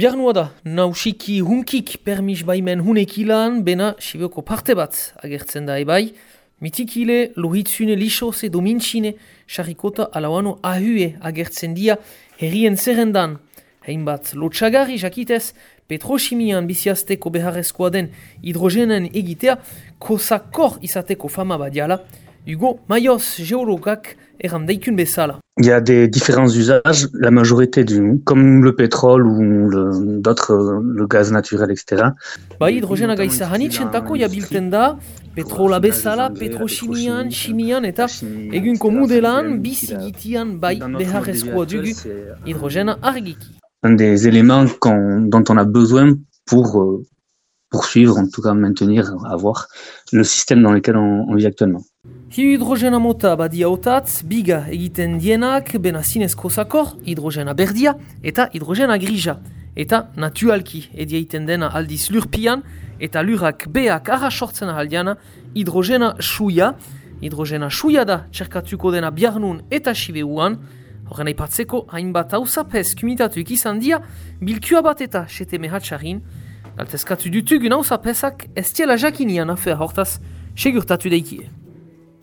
Biarnua da, nausiki hunkik permis baimen hunekilan, bena sibioko parte bat agertzen da ebai. Mitikile, lohitzune lixose domintzine, sarikota alauano ahue agertzen dia herrien zerrendan. Hein bat lotxagarri jakitez, petrochimian biziazteko beharrezkoa den hidrogenen egitea, kosakor izateko fama badiala, Hugo Mayos, geologak, eran daikun bezala. Il y a des différents usages, la majorité du, comme le pétrole ou d'autres, le gaz naturel, etc. Ba hidrogena gaiza hanitzentako jabilten da, petrola bezala, petrochimian, chimian eta egunko modelan bizigitian bai beharrezkoa dugu hidrogena argiki. Un des éléments dont on a besoin pour euh, poursuivre, en tout cas maintenir, avoir le système dans lequel on, on vit actuellement. Hidrogena mota badia otatz, biga egiten dienak, bena zinezko zakor, hidrogena berdia eta hidrogena grija. Eta natualki edia dena aldiz lurpian, eta lurak beak arra sortzen ahaldiana, hidrogena suia. Hidrogena suia da txerkatuko dena biarnun eta sibeuan, horren aipatzeko hainbat hausapez kumitatu ikizan dia, bilkua bat eta sete mehatxarin, Altezkatu dutugun hausapezak ez tiela jakinian afea hortaz, segurtatu daikie.